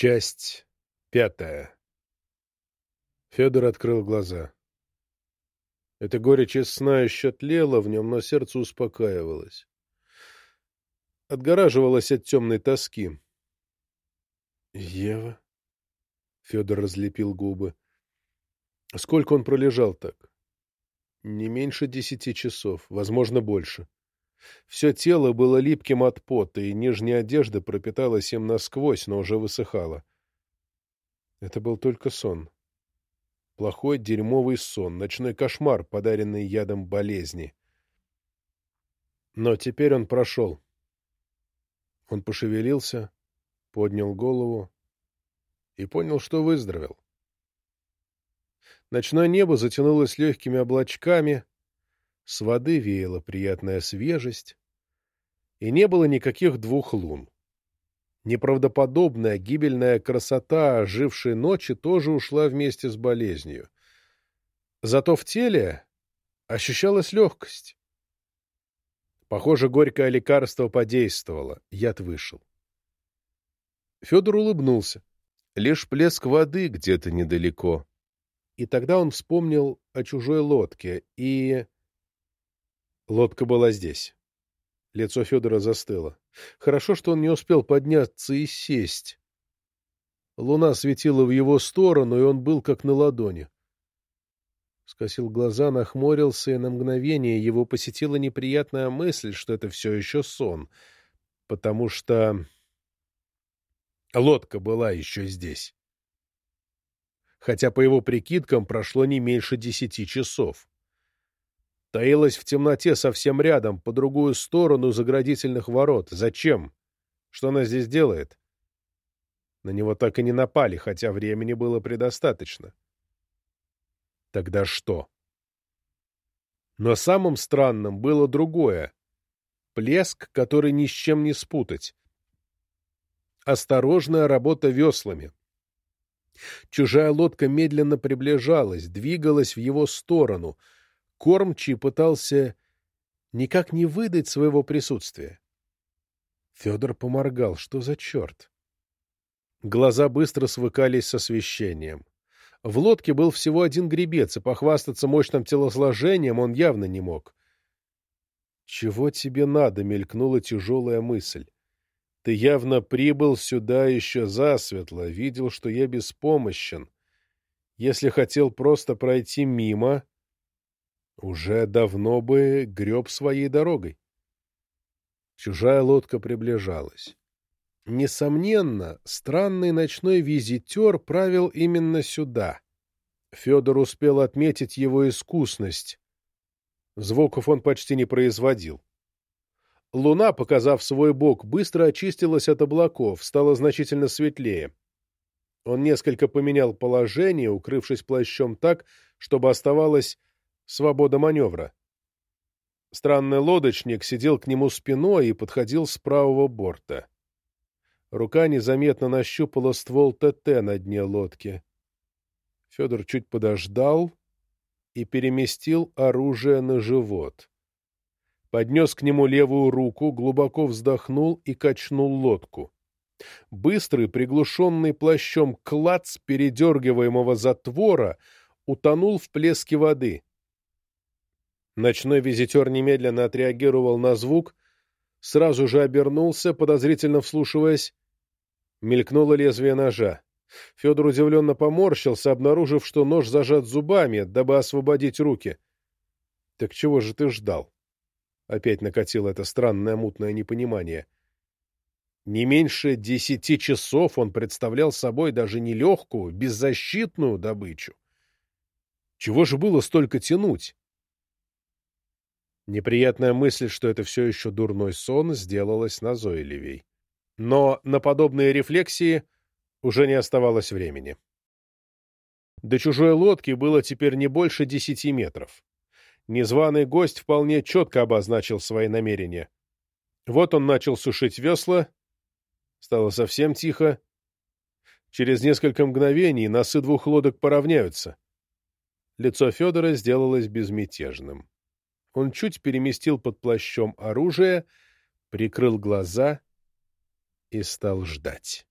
Часть пятая. Федор открыл глаза. Это горечь сна еще тлела в нем, но сердце успокаивалось. Отгораживалось от темной тоски. «Ева?» — Федор разлепил губы. Сколько он пролежал так? Не меньше десяти часов, возможно, больше. Все тело было липким от пота, и нижняя одежда пропиталась им насквозь, но уже высыхала. Это был только сон. Плохой дерьмовый сон, ночной кошмар, подаренный ядом болезни. Но теперь он прошел. Он пошевелился, поднял голову и понял, что выздоровел. Ночное небо затянулось легкими облачками, с воды веяла приятная свежесть, и не было никаких двух лун. Неправдоподобная гибельная красота ожившей ночи тоже ушла вместе с болезнью. Зато в теле ощущалась легкость. Похоже, горькое лекарство подействовало, яд вышел. Федор улыбнулся. Лишь плеск воды где-то недалеко. И тогда он вспомнил о чужой лодке, и... Лодка была здесь. Лицо Федора застыло. Хорошо, что он не успел подняться и сесть. Луна светила в его сторону, и он был как на ладони. Скосил глаза, нахмурился, и на мгновение его посетила неприятная мысль, что это все еще сон, потому что лодка была еще здесь. Хотя, по его прикидкам, прошло не меньше десяти часов таилась в темноте совсем рядом, по другую сторону заградительных ворот. Зачем? Что она здесь делает? На него так и не напали, хотя времени было предостаточно. Тогда что? Но самым странным было другое. Плеск, который ни с чем не спутать. Осторожная работа веслами. Чужая лодка медленно приближалась, двигалась в его сторону — Кормчий пытался никак не выдать своего присутствия. Федор поморгал. Что за черт? Глаза быстро свыкались с освещением. В лодке был всего один гребец, и похвастаться мощным телосложением он явно не мог. «Чего тебе надо?» — мелькнула тяжелая мысль. «Ты явно прибыл сюда еще засветло, видел, что я беспомощен. Если хотел просто пройти мимо, уже давно бы греб своей дорогой. Чужая лодка приближалась. Несомненно, странный ночной визитер правил именно сюда. Федор успел отметить его искусность. Звуков он почти не производил. Луна, показав свой бок, быстро очистилась от облаков, стала значительно светлее. Он несколько поменял положение, укрывшись плащом так, чтобы оставалось свобода маневра. Странный лодочник сидел к нему спиной и подходил с правого борта. Рука незаметно нащупала ствол ТТ на дне лодки. Федор чуть подождал и переместил оружие на живот. Поднес к нему левую руку, глубоко вздохнул и качнул лодку. Быстрый, приглушенный плащом клац передергиваемого затвора утонул в плеске воды. Ночной визитер немедленно отреагировал на звук, сразу же обернулся, подозрительно вслушиваясь. Мелькнуло лезвие ножа. Федор удивленно поморщился, обнаружив, что нож зажат зубами, дабы освободить руки. — Так чего же ты ждал? Опять накатило это странное мутное непонимание. Не меньше десяти часов он представлял собой даже не легкую, беззащитную добычу. Чего же было столько тянуть? Неприятная мысль, что это все еще дурной сон, сделалась назойливей. Но на подобные рефлексии уже не оставалось времени. До чужой лодки было теперь не больше десяти метров. Незваный гость вполне четко обозначил свои намерения. Вот он начал сушить весла, стало совсем тихо. Через несколько мгновений носы двух лодок поравняются. Лицо Федора сделалось безмятежным. Он чуть переместил под плащом оружие, прикрыл глаза и стал ждать.